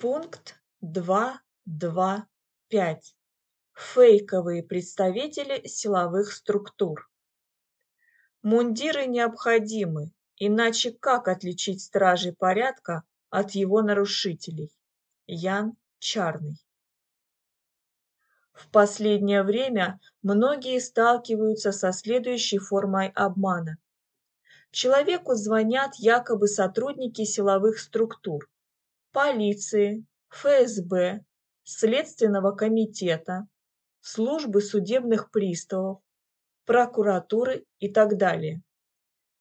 Пункт 2.2.5. Фейковые представители силовых структур. Мундиры необходимы, иначе как отличить стражей порядка от его нарушителей? Ян Чарный. В последнее время многие сталкиваются со следующей формой обмана. Человеку звонят якобы сотрудники силовых структур, полиции, ФСБ, Следственного комитета, службы судебных приставов, прокуратуры и так далее.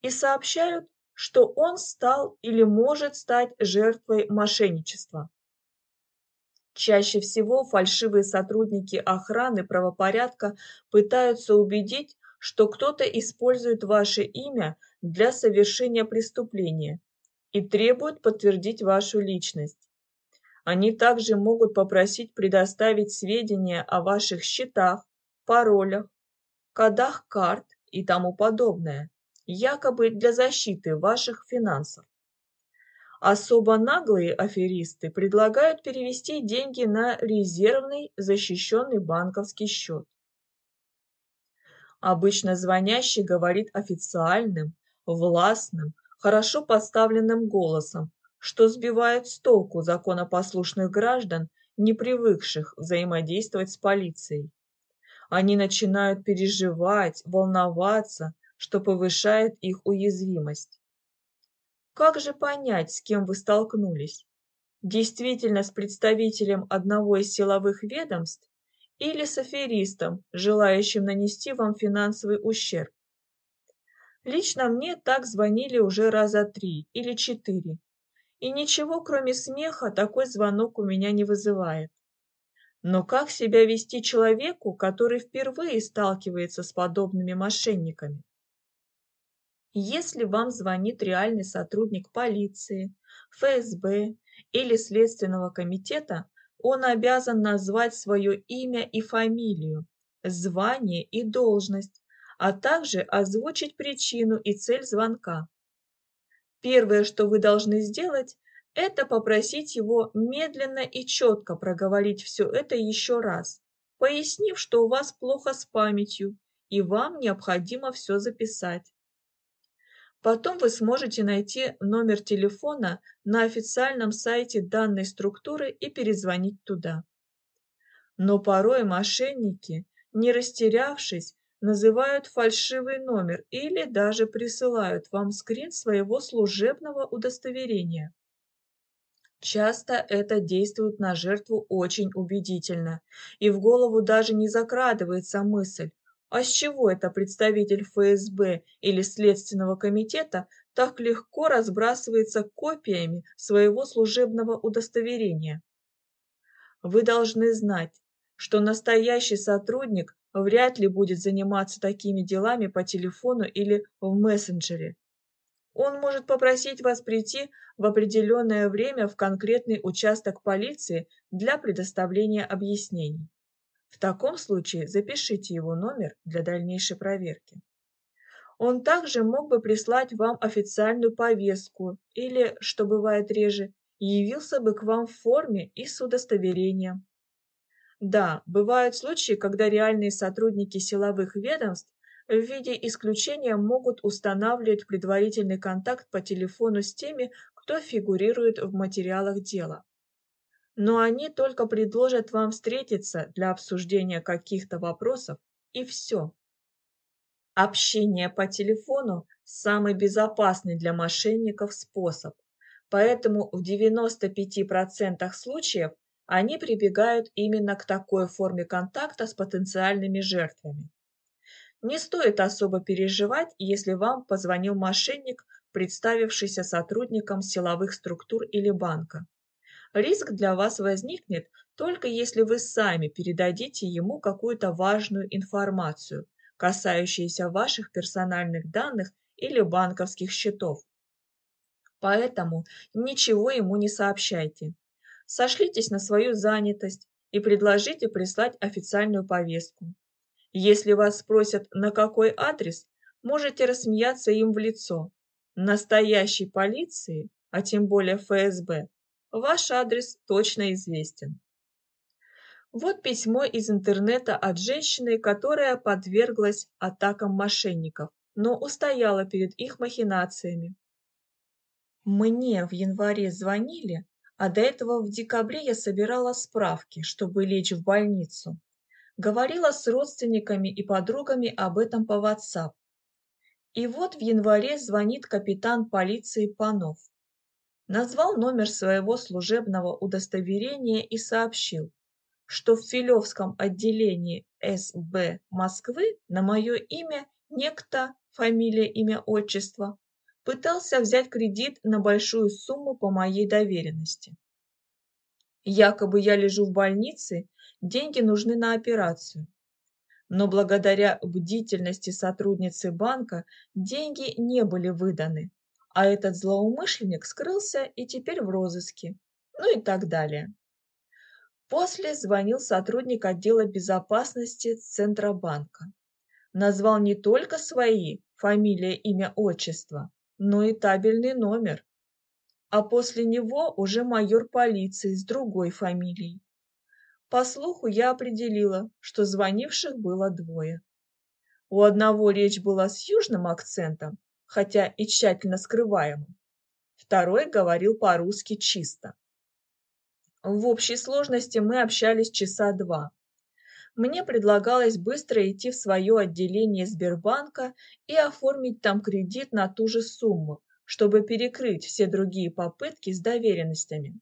И сообщают, что он стал или может стать жертвой мошенничества. Чаще всего фальшивые сотрудники охраны правопорядка пытаются убедить, что кто-то использует ваше имя для совершения преступления и требуют подтвердить вашу личность. Они также могут попросить предоставить сведения о ваших счетах, паролях, кодах карт и тому подобное, якобы для защиты ваших финансов. Особо наглые аферисты предлагают перевести деньги на резервный защищенный банковский счет. Обычно звонящий говорит официальным, властным, хорошо поставленным голосом, что сбивает с толку законопослушных граждан, не привыкших взаимодействовать с полицией. Они начинают переживать, волноваться, что повышает их уязвимость. Как же понять, с кем вы столкнулись? Действительно с представителем одного из силовых ведомств или с аферистом, желающим нанести вам финансовый ущерб? Лично мне так звонили уже раза три или четыре. И ничего, кроме смеха, такой звонок у меня не вызывает. Но как себя вести человеку, который впервые сталкивается с подобными мошенниками? Если вам звонит реальный сотрудник полиции, ФСБ или Следственного комитета, он обязан назвать свое имя и фамилию, звание и должность, а также озвучить причину и цель звонка. Первое, что вы должны сделать, это попросить его медленно и четко проговорить все это еще раз, пояснив, что у вас плохо с памятью и вам необходимо все записать. Потом вы сможете найти номер телефона на официальном сайте данной структуры и перезвонить туда. Но порой мошенники, не растерявшись, называют фальшивый номер или даже присылают вам скрин своего служебного удостоверения. Часто это действует на жертву очень убедительно, и в голову даже не закрадывается мысль, а с чего это представитель ФСБ или Следственного комитета так легко разбрасывается копиями своего служебного удостоверения? Вы должны знать, что настоящий сотрудник вряд ли будет заниматься такими делами по телефону или в мессенджере. Он может попросить вас прийти в определенное время в конкретный участок полиции для предоставления объяснений. В таком случае запишите его номер для дальнейшей проверки. Он также мог бы прислать вам официальную повестку или, что бывает реже, явился бы к вам в форме и с удостоверением. Да, бывают случаи, когда реальные сотрудники силовых ведомств в виде исключения могут устанавливать предварительный контакт по телефону с теми, кто фигурирует в материалах дела. Но они только предложат вам встретиться для обсуждения каких-то вопросов, и все. Общение по телефону – самый безопасный для мошенников способ, поэтому в 95% случаев они прибегают именно к такой форме контакта с потенциальными жертвами. Не стоит особо переживать, если вам позвонил мошенник, представившийся сотрудником силовых структур или банка. Риск для вас возникнет только если вы сами передадите ему какую-то важную информацию, касающуюся ваших персональных данных или банковских счетов. Поэтому ничего ему не сообщайте сошлитесь на свою занятость и предложите прислать официальную повестку. Если вас спросят, на какой адрес, можете рассмеяться им в лицо. Настоящей полиции, а тем более ФСБ, Ваш адрес точно известен. Вот письмо из интернета от женщины, которая подверглась атакам мошенников, но устояла перед их махинациями. Мне в январе звонили, а до этого в декабре я собирала справки, чтобы лечь в больницу. Говорила с родственниками и подругами об этом по WhatsApp. И вот в январе звонит капитан полиции Панов назвал номер своего служебного удостоверения и сообщил, что в Филевском отделении СБ Москвы на мое имя некто, фамилия, имя, отчество, пытался взять кредит на большую сумму по моей доверенности. Якобы я лежу в больнице, деньги нужны на операцию. Но благодаря бдительности сотрудницы банка деньги не были выданы, а этот злоумышленник скрылся и теперь в розыске, ну и так далее. После звонил сотрудник отдела безопасности Центробанка. Назвал не только свои, фамилия, имя, отчество, но и табельный номер. А после него уже майор полиции с другой фамилией. По слуху я определила, что звонивших было двое. У одного речь была с южным акцентом, хотя и тщательно скрываемым. Второй говорил по-русски чисто. В общей сложности мы общались часа два. Мне предлагалось быстро идти в свое отделение Сбербанка и оформить там кредит на ту же сумму, чтобы перекрыть все другие попытки с доверенностями.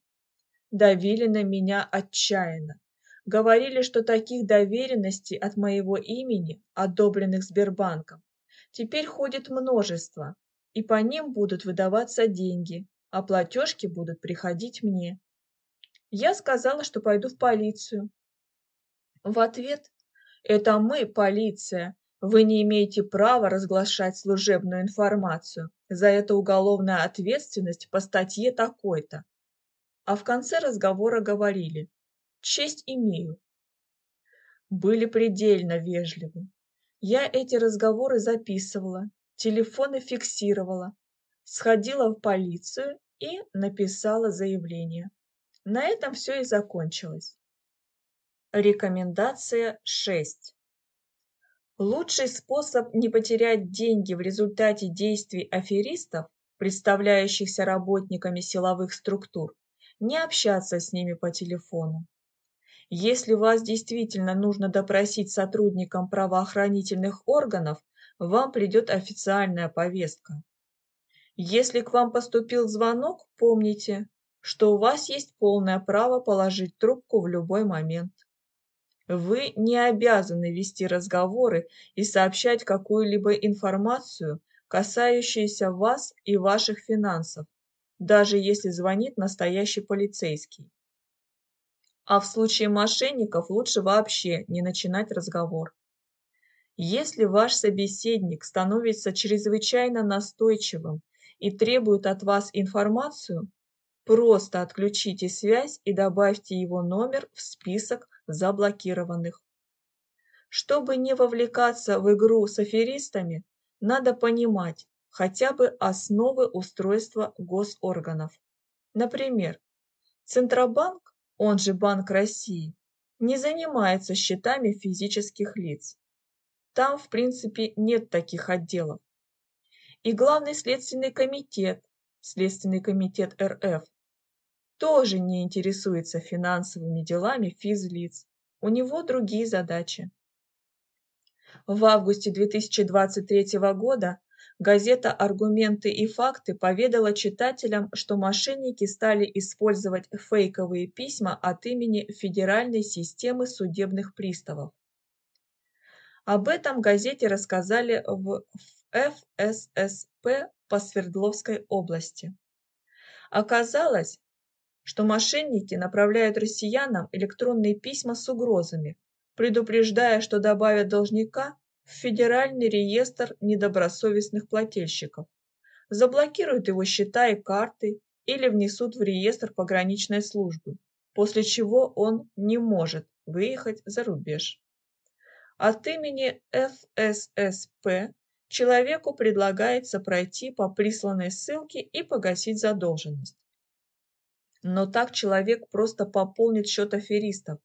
Давили на меня отчаянно. Говорили, что таких доверенностей от моего имени, одобренных Сбербанком, Теперь ходит множество, и по ним будут выдаваться деньги, а платежки будут приходить мне. Я сказала, что пойду в полицию. В ответ «Это мы, полиция. Вы не имеете права разглашать служебную информацию. За это уголовная ответственность по статье такой-то». А в конце разговора говорили «Честь имею». Были предельно вежливы. Я эти разговоры записывала, телефоны фиксировала, сходила в полицию и написала заявление. На этом все и закончилось. Рекомендация 6. Лучший способ не потерять деньги в результате действий аферистов, представляющихся работниками силовых структур, не общаться с ними по телефону. Если вас действительно нужно допросить сотрудникам правоохранительных органов, вам придет официальная повестка. Если к вам поступил звонок, помните, что у вас есть полное право положить трубку в любой момент. Вы не обязаны вести разговоры и сообщать какую-либо информацию, касающуюся вас и ваших финансов, даже если звонит настоящий полицейский. А в случае мошенников лучше вообще не начинать разговор. Если ваш собеседник становится чрезвычайно настойчивым и требует от вас информацию, просто отключите связь и добавьте его номер в список заблокированных. Чтобы не вовлекаться в игру с аферистами, надо понимать хотя бы основы устройства госорганов. Например, Центробанк он же Банк России, не занимается счетами физических лиц. Там, в принципе, нет таких отделов. И главный следственный комитет, Следственный комитет РФ, тоже не интересуется финансовыми делами физлиц. У него другие задачи. В августе 2023 года Газета «Аргументы и факты» поведала читателям, что мошенники стали использовать фейковые письма от имени Федеральной системы судебных приставов. Об этом газете рассказали в ФССП по Свердловской области. Оказалось, что мошенники направляют россиянам электронные письма с угрозами, предупреждая, что добавят должника в Федеральный реестр недобросовестных плательщиков, заблокируют его счета и карты или внесут в реестр пограничной службы, после чего он не может выехать за рубеж. От имени ФССП человеку предлагается пройти по присланной ссылке и погасить задолженность. Но так человек просто пополнит счет аферистов.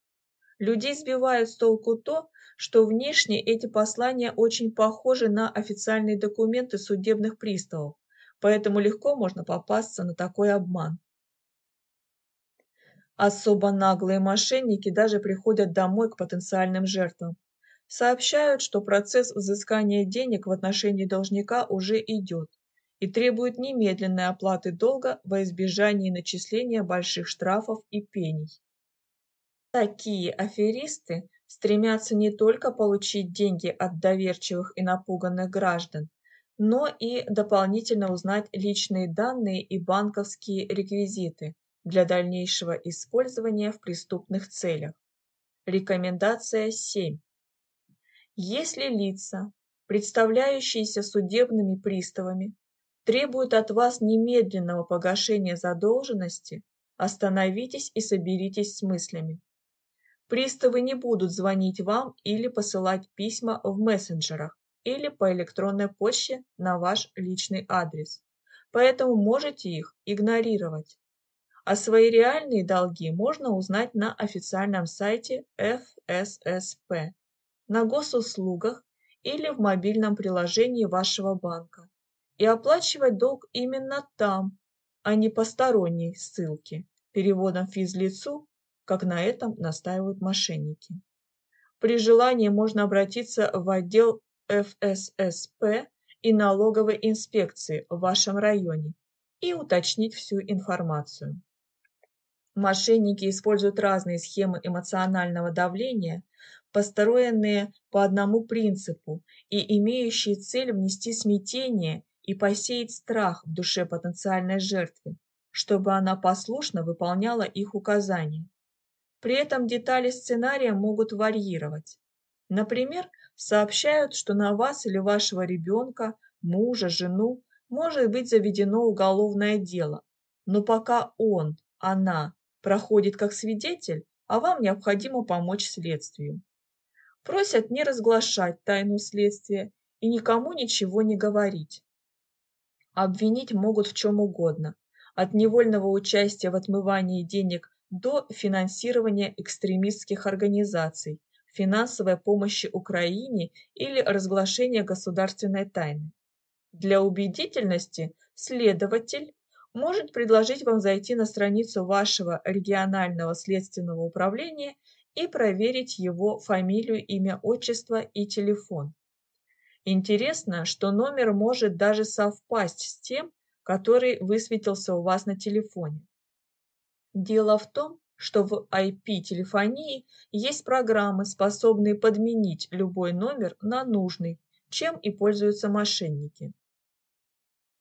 Людей сбивает с толку то, что внешне эти послания очень похожи на официальные документы судебных приставов, поэтому легко можно попасться на такой обман. Особо наглые мошенники даже приходят домой к потенциальным жертвам. Сообщают, что процесс взыскания денег в отношении должника уже идет и требуют немедленной оплаты долга во избежание начисления больших штрафов и пений. Такие аферисты стремятся не только получить деньги от доверчивых и напуганных граждан, но и дополнительно узнать личные данные и банковские реквизиты для дальнейшего использования в преступных целях. Рекомендация 7. Если лица, представляющиеся судебными приставами, требуют от вас немедленного погашения задолженности, остановитесь и соберитесь с мыслями. Приставы не будут звонить вам или посылать письма в мессенджерах или по электронной почте на ваш личный адрес, поэтому можете их игнорировать. А свои реальные долги можно узнать на официальном сайте FSSP, на госуслугах или в мобильном приложении вашего банка и оплачивать долг именно там, а не по сторонней ссылке, переводом физлицу как на этом настаивают мошенники. При желании можно обратиться в отдел ФССП и налоговой инспекции в вашем районе и уточнить всю информацию. Мошенники используют разные схемы эмоционального давления, построенные по одному принципу и имеющие цель внести смятение и посеять страх в душе потенциальной жертвы, чтобы она послушно выполняла их указания. При этом детали сценария могут варьировать. Например, сообщают, что на вас или вашего ребенка, мужа, жену может быть заведено уголовное дело, но пока он, она проходит как свидетель, а вам необходимо помочь следствию. Просят не разглашать тайну следствия и никому ничего не говорить. Обвинить могут в чем угодно, от невольного участия в отмывании денег до финансирования экстремистских организаций, финансовой помощи Украине или разглашения государственной тайны. Для убедительности следователь может предложить вам зайти на страницу вашего регионального следственного управления и проверить его фамилию, имя, отчество и телефон. Интересно, что номер может даже совпасть с тем, который высветился у вас на телефоне. Дело в том, что в IP-телефонии есть программы, способные подменить любой номер на нужный, чем и пользуются мошенники.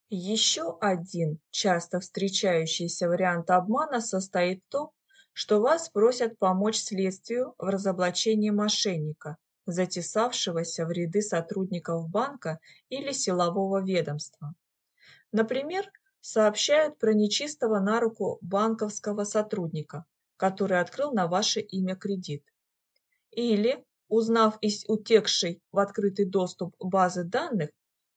Еще один часто встречающийся вариант обмана состоит в том, что вас просят помочь следствию в разоблачении мошенника, затесавшегося в ряды сотрудников банка или силового ведомства. Например, сообщают про нечистого на руку банковского сотрудника, который открыл на ваше имя кредит. Или, узнав из утекшей в открытый доступ базы данных,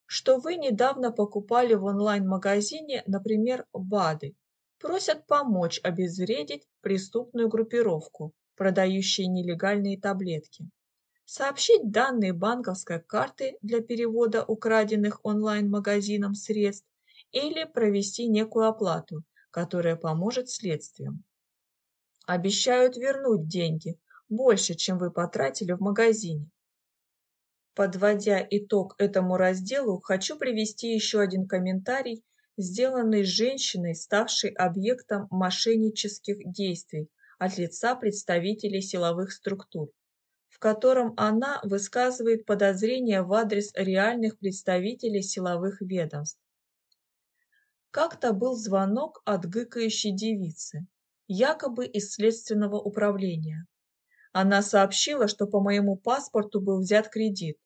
что вы недавно покупали в онлайн-магазине, например, БАДы, просят помочь обезвредить преступную группировку, продающую нелегальные таблетки. Сообщить данные банковской карты для перевода украденных онлайн-магазином средств или провести некую оплату, которая поможет следствию. Обещают вернуть деньги, больше, чем вы потратили в магазине. Подводя итог этому разделу, хочу привести еще один комментарий, сделанный женщиной, ставшей объектом мошеннических действий от лица представителей силовых структур, котором она высказывает подозрения в адрес реальных представителей силовых ведомств. Как-то был звонок от гыкающей девицы, якобы из следственного управления. Она сообщила, что по моему паспорту был взят кредит,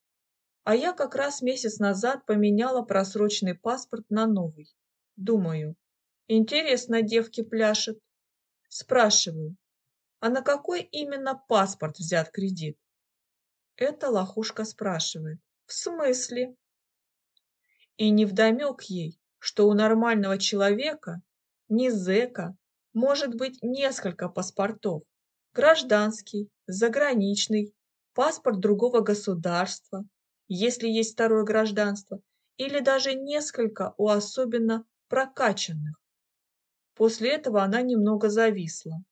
а я как раз месяц назад поменяла просроченный паспорт на новый. Думаю, интересно девки пляшет. Спрашиваю, а на какой именно паспорт взят кредит? Эта лохушка спрашивает, в смысле? И невдомек ей, что у нормального человека, ни зэка, может быть несколько паспортов. Гражданский, заграничный, паспорт другого государства, если есть второе гражданство, или даже несколько у особенно прокачанных. После этого она немного зависла.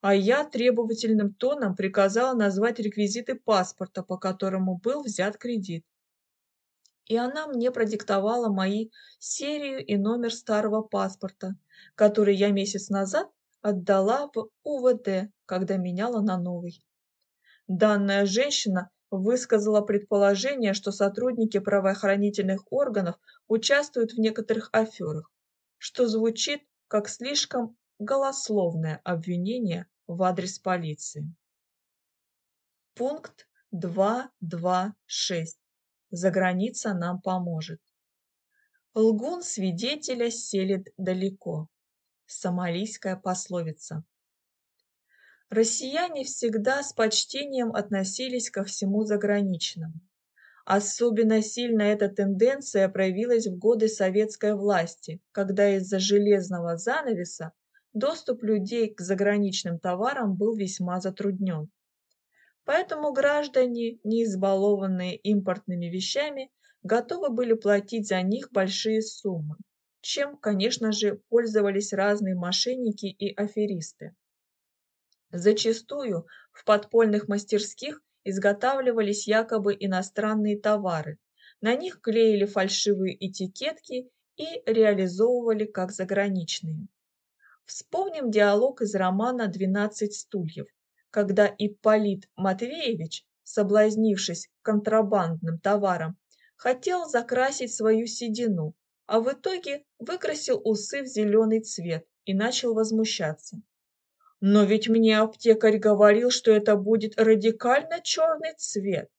А я требовательным тоном приказала назвать реквизиты паспорта, по которому был взят кредит. И она мне продиктовала мои серию и номер старого паспорта, который я месяц назад отдала в УВД, когда меняла на новый. Данная женщина высказала предположение, что сотрудники правоохранительных органов участвуют в некоторых аферах, что звучит как слишком голословное обвинение в адрес полиции. Пункт 2.2.6. Заграница нам поможет. Лгун свидетеля селит далеко. Сомалийская пословица. Россияне всегда с почтением относились ко всему заграничному. Особенно сильно эта тенденция проявилась в годы советской власти, когда из-за железного занавеса доступ людей к заграничным товарам был весьма затруднен. Поэтому граждане, не избалованные импортными вещами, готовы были платить за них большие суммы, чем, конечно же, пользовались разные мошенники и аферисты. Зачастую в подпольных мастерских изготавливались якобы иностранные товары, на них клеили фальшивые этикетки и реализовывали как заграничные. Вспомним диалог из романа «Двенадцать стульев», когда Ипполит Матвеевич, соблазнившись контрабандным товаром, хотел закрасить свою седину, а в итоге выкрасил усы в зеленый цвет и начал возмущаться. Но ведь мне аптекарь говорил, что это будет радикально черный цвет.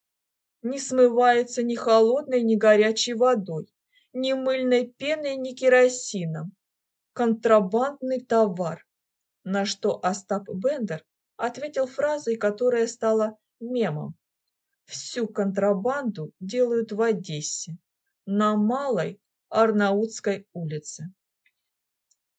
Не смывается ни холодной, ни горячей водой, ни мыльной пеной, ни керосином. Контрабандный товар. На что Остап Бендер ответил фразой, которая стала мемом. Всю контрабанду делают в Одессе, на Малой Арнаутской улице.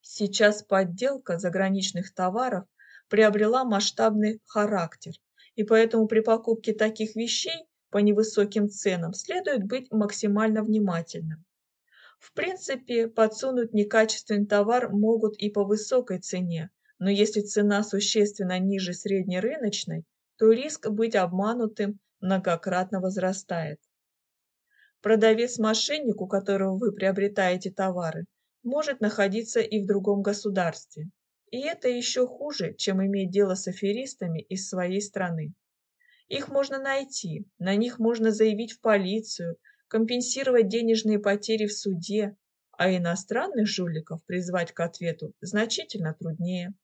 Сейчас подделка заграничных товаров приобрела масштабный характер, и поэтому при покупке таких вещей по невысоким ценам следует быть максимально внимательным. В принципе, подсунуть некачественный товар могут и по высокой цене, но если цена существенно ниже среднерыночной, то риск быть обманутым многократно возрастает. Продавец-мошенник, у которого вы приобретаете товары, может находиться и в другом государстве. И это еще хуже, чем иметь дело с аферистами из своей страны. Их можно найти, на них можно заявить в полицию, компенсировать денежные потери в суде, а иностранных жуликов призвать к ответу значительно труднее.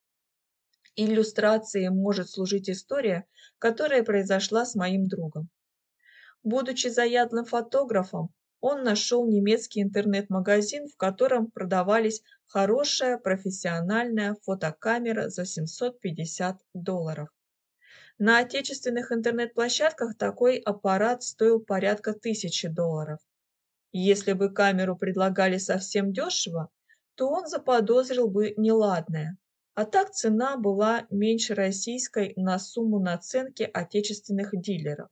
Иллюстрацией может служить история, которая произошла с моим другом. Будучи заядлым фотографом, он нашел немецкий интернет-магазин, в котором продавались хорошая профессиональная фотокамера за 750 долларов. На отечественных интернет-площадках такой аппарат стоил порядка тысячи долларов. Если бы камеру предлагали совсем дешево, то он заподозрил бы неладное. А так цена была меньше российской на сумму наценки отечественных дилеров.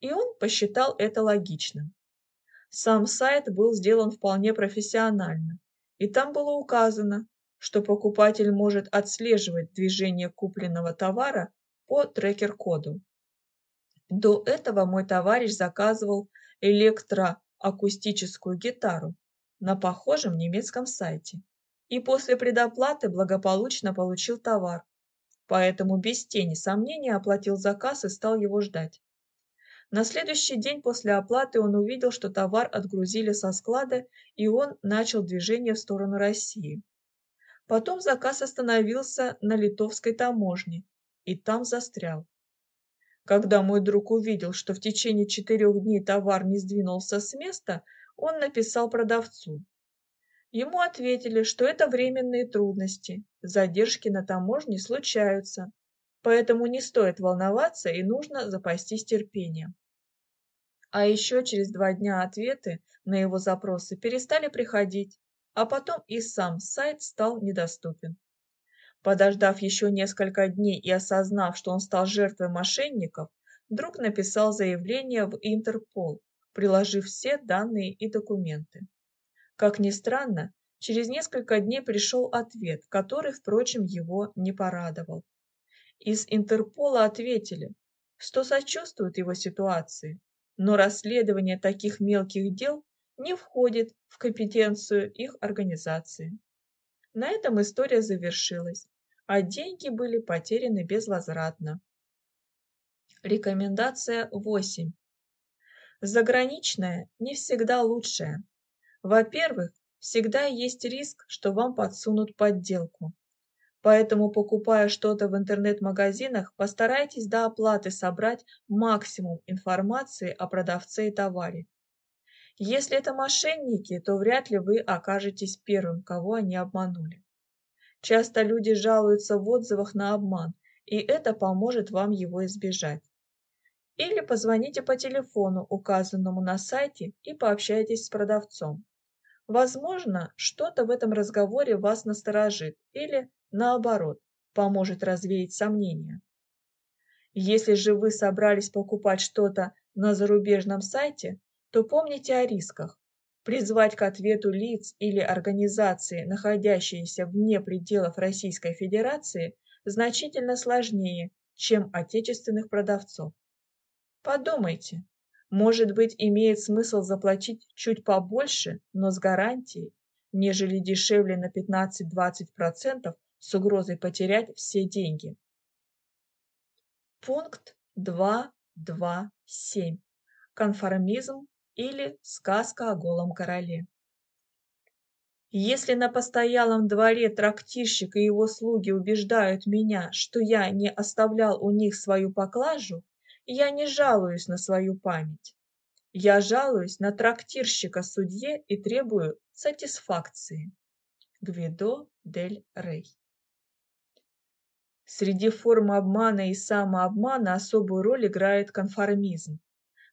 И он посчитал это логичным. Сам сайт был сделан вполне профессионально, и там было указано, что покупатель может отслеживать движение купленного товара по трекер-коду. До этого мой товарищ заказывал электроакустическую гитару на похожем немецком сайте и после предоплаты благополучно получил товар, поэтому без тени сомнения оплатил заказ и стал его ждать. На следующий день после оплаты он увидел, что товар отгрузили со склада, и он начал движение в сторону России. Потом заказ остановился на литовской таможне, и там застрял. Когда мой друг увидел, что в течение четырех дней товар не сдвинулся с места, он написал продавцу. Ему ответили, что это временные трудности, задержки на таможне случаются, поэтому не стоит волноваться и нужно запастись терпением. А еще через два дня ответы на его запросы перестали приходить, а потом и сам сайт стал недоступен. Подождав еще несколько дней и осознав, что он стал жертвой мошенников, друг написал заявление в Интерпол, приложив все данные и документы. Как ни странно, через несколько дней пришел ответ, который, впрочем, его не порадовал. Из Интерпола ответили, что сочувствуют его ситуации, но расследование таких мелких дел не входит в компетенцию их организации. На этом история завершилась, а деньги были потеряны безвозвратно. Рекомендация 8. Заграничная не всегда лучшая. Во-первых, всегда есть риск, что вам подсунут подделку. Поэтому, покупая что-то в интернет-магазинах, постарайтесь до оплаты собрать максимум информации о продавце и товаре. Если это мошенники, то вряд ли вы окажетесь первым, кого они обманули. Часто люди жалуются в отзывах на обман, и это поможет вам его избежать. Или позвоните по телефону, указанному на сайте, и пообщайтесь с продавцом. Возможно, что-то в этом разговоре вас насторожит или, наоборот, поможет развеять сомнения. Если же вы собрались покупать что-то на зарубежном сайте, то помните о рисках. Призвать к ответу лиц или организации, находящиеся вне пределов Российской Федерации, значительно сложнее, чем отечественных продавцов. Подумайте, может быть, имеет смысл заплатить чуть побольше, но с гарантией, нежели дешевле на 15-20% с угрозой потерять все деньги. Пункт 2.2.7. Конформизм или сказка о голом короле. Если на постоялом дворе трактирщик и его слуги убеждают меня, что я не оставлял у них свою поклажу, я не жалуюсь на свою память. Я жалуюсь на трактирщика судье и требую сатисфакции. Гвидо дель Рей Среди форм обмана и самообмана особую роль играет конформизм,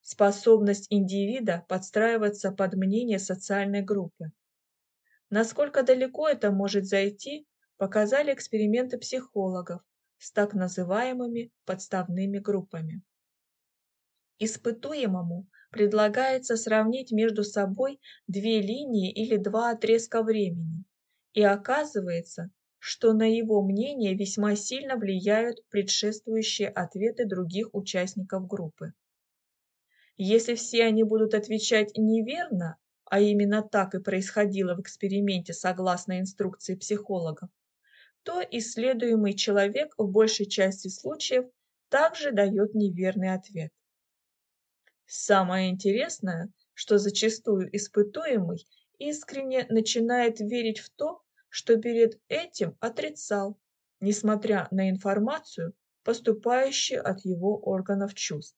способность индивида подстраиваться под мнение социальной группы. Насколько далеко это может зайти, показали эксперименты психологов с так называемыми подставными группами. Испытуемому предлагается сравнить между собой две линии или два отрезка времени, и оказывается, что на его мнение весьма сильно влияют предшествующие ответы других участников группы. Если все они будут отвечать неверно, а именно так и происходило в эксперименте согласно инструкции психологов, то исследуемый человек в большей части случаев также дает неверный ответ. Самое интересное, что зачастую испытуемый искренне начинает верить в то, что перед этим отрицал, несмотря на информацию, поступающую от его органов чувств.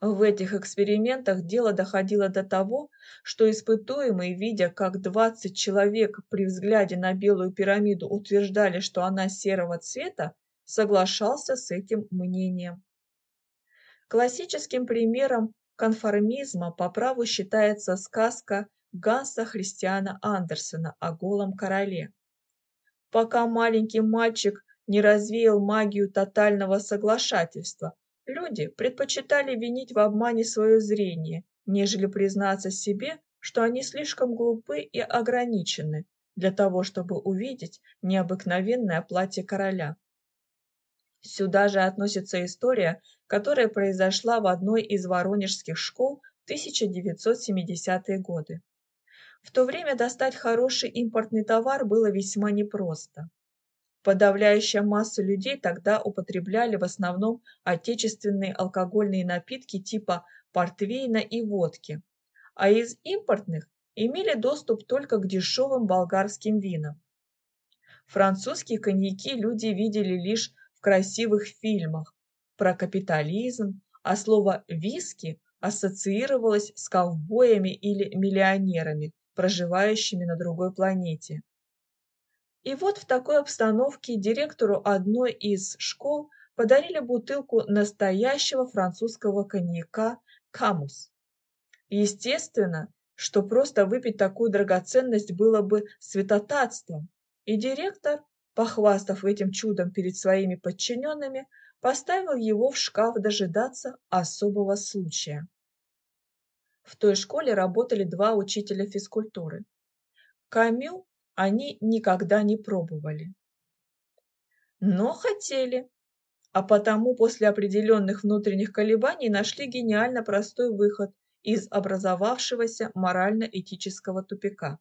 В этих экспериментах дело доходило до того, что испытуемый, видя, как 20 человек при взгляде на белую пирамиду утверждали, что она серого цвета, соглашался с этим мнением. Классическим примером конформизма по праву считается сказка Ганса Христиана Андерсена о голом короле. Пока маленький мальчик не развеял магию тотального соглашательства, люди предпочитали винить в обмане свое зрение, нежели признаться себе, что они слишком глупы и ограничены для того, чтобы увидеть необыкновенное платье короля. Сюда же относится история, которая произошла в одной из воронежских школ в 1970-е годы. В то время достать хороший импортный товар было весьма непросто. Подавляющая масса людей тогда употребляли в основном отечественные алкогольные напитки типа портвейна и водки, а из импортных имели доступ только к дешевым болгарским винам. Французские коньяки люди видели лишь в красивых фильмах про капитализм, а слово «виски» ассоциировалось с ковбоями или миллионерами, проживающими на другой планете. И вот в такой обстановке директору одной из школ подарили бутылку настоящего французского коньяка «Камус». Естественно, что просто выпить такую драгоценность было бы святотатством, и директор похвастав этим чудом перед своими подчиненными, поставил его в шкаф дожидаться особого случая. В той школе работали два учителя физкультуры. Камю они никогда не пробовали. Но хотели, а потому после определенных внутренних колебаний нашли гениально простой выход из образовавшегося морально-этического тупика.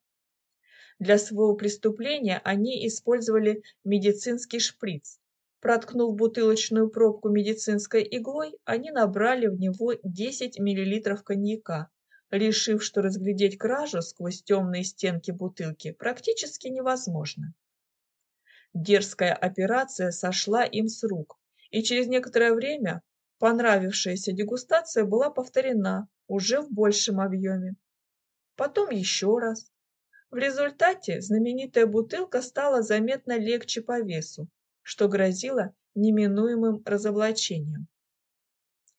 Для своего преступления они использовали медицинский шприц. Проткнув бутылочную пробку медицинской иглой, они набрали в него 10 мл коньяка, решив, что разглядеть кражу сквозь темные стенки бутылки практически невозможно. Дерзкая операция сошла им с рук, и через некоторое время понравившаяся дегустация была повторена уже в большем объеме. Потом еще раз. В результате знаменитая бутылка стала заметно легче по весу, что грозило неминуемым разоблачением.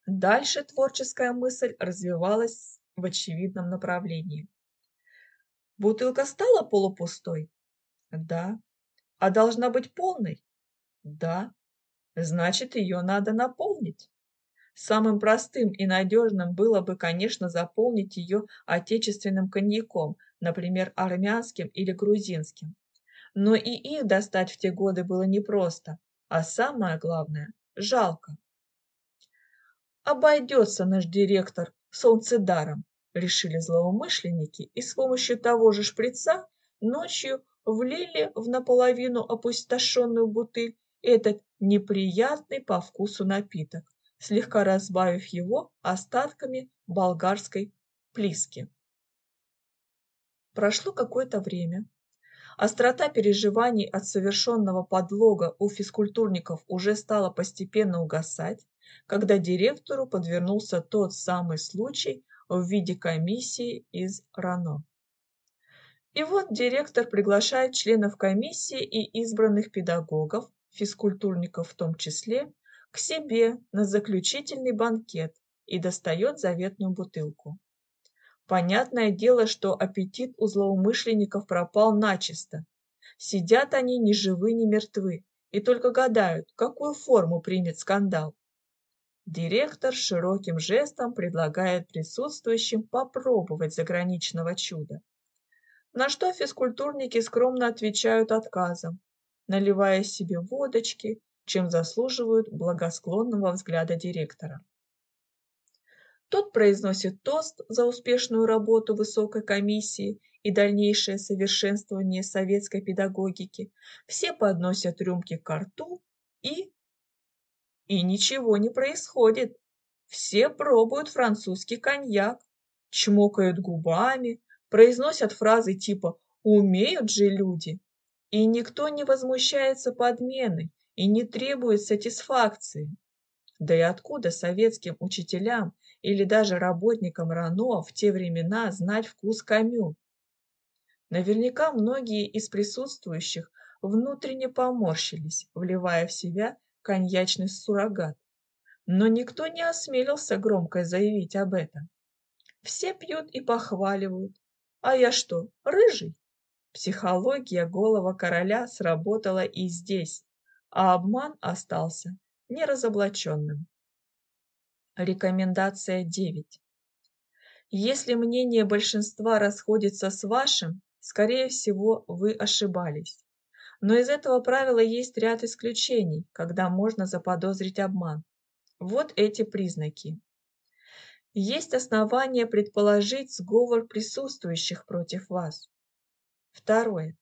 Дальше творческая мысль развивалась в очевидном направлении. Бутылка стала полупустой? Да. А должна быть полной? Да. Значит, ее надо наполнить. Самым простым и надежным было бы, конечно, заполнить ее отечественным коньяком, например, армянским или грузинским. Но и их достать в те годы было непросто, а самое главное – жалко. Обойдется наш директор солнцедаром, решили злоумышленники, и с помощью того же шприца ночью влили в наполовину опустошенную бутыль этот неприятный по вкусу напиток слегка разбавив его остатками болгарской плиски. Прошло какое-то время. Острота переживаний от совершенного подлога у физкультурников уже стала постепенно угасать, когда директору подвернулся тот самый случай в виде комиссии из РАНО. И вот директор приглашает членов комиссии и избранных педагогов, физкультурников в том числе, к себе на заключительный банкет и достает заветную бутылку. Понятное дело, что аппетит у злоумышленников пропал начисто. Сидят они ни живы, ни мертвы и только гадают, какую форму примет скандал. Директор широким жестом предлагает присутствующим попробовать заграничного чуда. На что физкультурники скромно отвечают отказом, наливая себе водочки чем заслуживают благосклонного взгляда директора. Тот произносит тост за успешную работу высокой комиссии и дальнейшее совершенствование советской педагогики. Все подносят рюмки к рту и... И ничего не происходит. Все пробуют французский коньяк, чмокают губами, произносят фразы типа «умеют же люди». И никто не возмущается подменой, и не требует сатисфакции. Да и откуда советским учителям или даже работникам РАНО в те времена знать вкус камю? Наверняка многие из присутствующих внутренне поморщились, вливая в себя коньячный суррогат. Но никто не осмелился громко заявить об этом. Все пьют и похваливают. А я что, рыжий? Психология голого короля сработала и здесь а обман остался неразоблаченным. Рекомендация 9. Если мнение большинства расходится с вашим, скорее всего, вы ошибались. Но из этого правила есть ряд исключений, когда можно заподозрить обман. Вот эти признаки. Есть основания предположить сговор присутствующих против вас. Второе.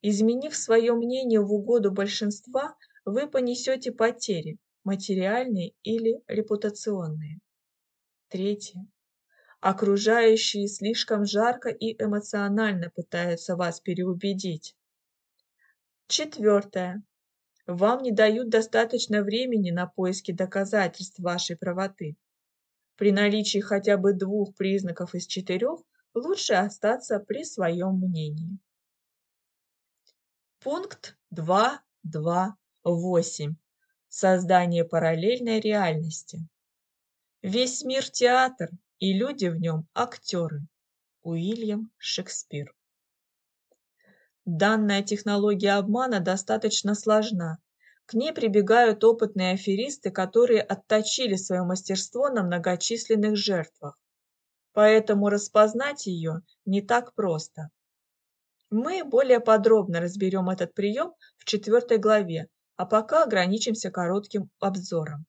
Изменив свое мнение в угоду большинства, вы понесете потери, материальные или репутационные. Третье. Окружающие слишком жарко и эмоционально пытаются вас переубедить. Четвертое. Вам не дают достаточно времени на поиски доказательств вашей правоты. При наличии хотя бы двух признаков из четырех лучше остаться при своем мнении. Пункт 2.2.8. Создание параллельной реальности. Весь мир театр, и люди в нем актеры. Уильям Шекспир. Данная технология обмана достаточно сложна. К ней прибегают опытные аферисты, которые отточили свое мастерство на многочисленных жертвах. Поэтому распознать ее не так просто. Мы более подробно разберем этот прием в четвертой главе, а пока ограничимся коротким обзором.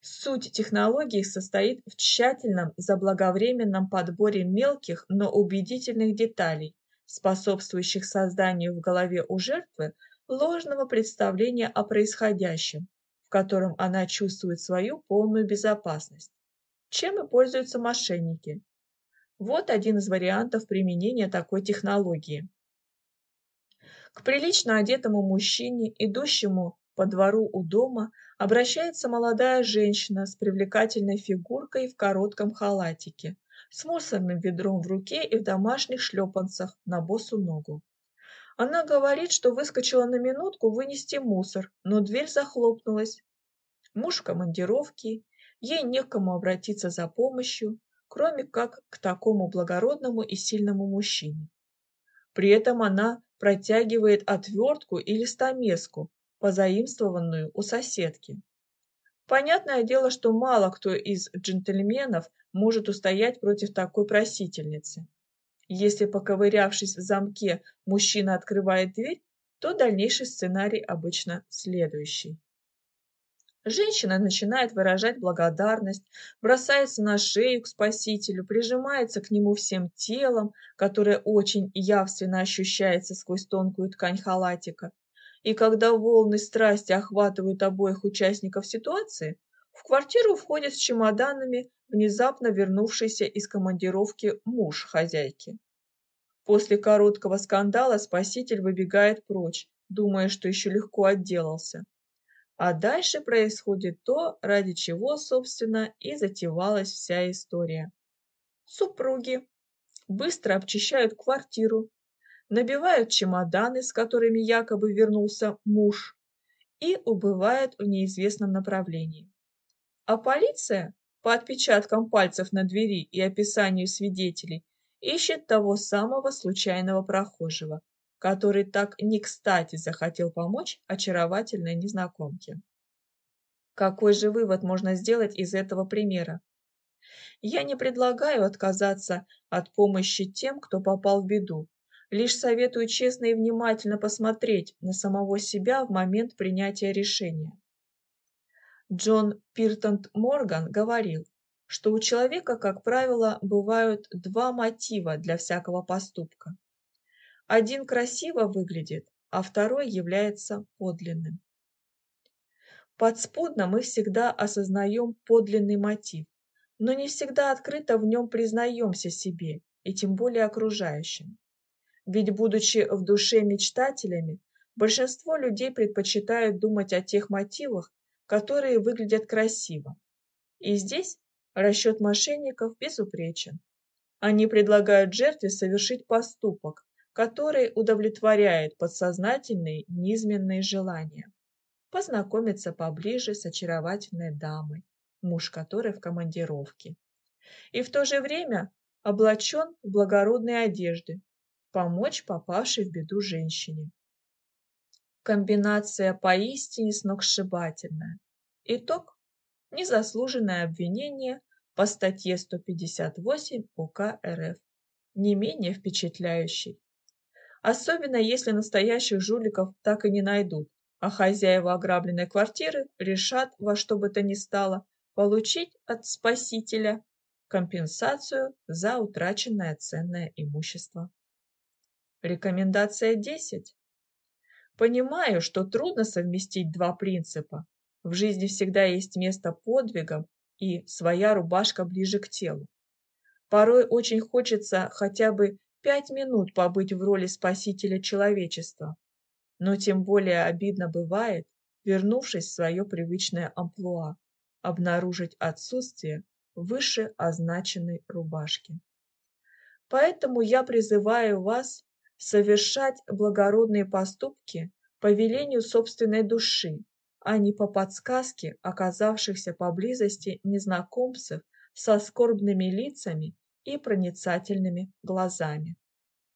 Суть технологии состоит в тщательном заблаговременном подборе мелких, но убедительных деталей, способствующих созданию в голове у жертвы ложного представления о происходящем, в котором она чувствует свою полную безопасность. Чем и пользуются мошенники. Вот один из вариантов применения такой технологии. К прилично одетому мужчине, идущему по двору у дома, обращается молодая женщина с привлекательной фигуркой в коротком халатике, с мусорным ведром в руке и в домашних шлепанцах на босу ногу. Она говорит, что выскочила на минутку вынести мусор, но дверь захлопнулась. Муж в командировке, ей некому обратиться за помощью, кроме как к такому благородному и сильному мужчине. При этом она протягивает отвертку или стамеску, позаимствованную у соседки. Понятное дело, что мало кто из джентльменов может устоять против такой просительницы. Если, поковырявшись в замке, мужчина открывает дверь, то дальнейший сценарий обычно следующий. Женщина начинает выражать благодарность, бросается на шею к спасителю, прижимается к нему всем телом, которое очень явственно ощущается сквозь тонкую ткань халатика. И когда волны страсти охватывают обоих участников ситуации, в квартиру входит с чемоданами внезапно вернувшийся из командировки муж хозяйки. После короткого скандала спаситель выбегает прочь, думая, что еще легко отделался. А дальше происходит то, ради чего, собственно, и затевалась вся история. Супруги быстро обчищают квартиру, набивают чемоданы, с которыми якобы вернулся муж, и убывают в неизвестном направлении. А полиция, по отпечаткам пальцев на двери и описанию свидетелей, ищет того самого случайного прохожего, который так не кстати захотел помочь очаровательной незнакомке. Какой же вывод можно сделать из этого примера? Я не предлагаю отказаться от помощи тем, кто попал в беду, лишь советую честно и внимательно посмотреть на самого себя в момент принятия решения. Джон Пиртонт Морган говорил, что у человека, как правило, бывают два мотива для всякого поступка. Один красиво выглядит, а второй является подлинным. Подспудно мы всегда осознаем подлинный мотив, но не всегда открыто в нем признаемся себе и тем более окружающим. Ведь, будучи в душе мечтателями, большинство людей предпочитают думать о тех мотивах, которые выглядят красиво. И здесь расчет мошенников безупречен. Они предлагают жертве совершить поступок, который удовлетворяет подсознательные низменные желания. Познакомиться поближе с очаровательной дамой, муж которой в командировке. И в то же время облачен в благородные одежды, помочь попавшей в беду женщине. Комбинация поистине сногсшибательная. Итог – незаслуженное обвинение по статье 158 УК РФ, не менее впечатляющий особенно если настоящих жуликов так и не найдут, а хозяева ограбленной квартиры решат во что бы то ни стало получить от спасителя компенсацию за утраченное ценное имущество. Рекомендация 10. Понимаю, что трудно совместить два принципа. В жизни всегда есть место подвигам и своя рубашка ближе к телу. Порой очень хочется хотя бы пять минут побыть в роли спасителя человечества. Но тем более обидно бывает, вернувшись в свое привычное амплуа, обнаружить отсутствие выше означенной рубашки. Поэтому я призываю вас совершать благородные поступки по велению собственной души, а не по подсказке оказавшихся поблизости незнакомцев со скорбными лицами и проницательными глазами.